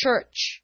church.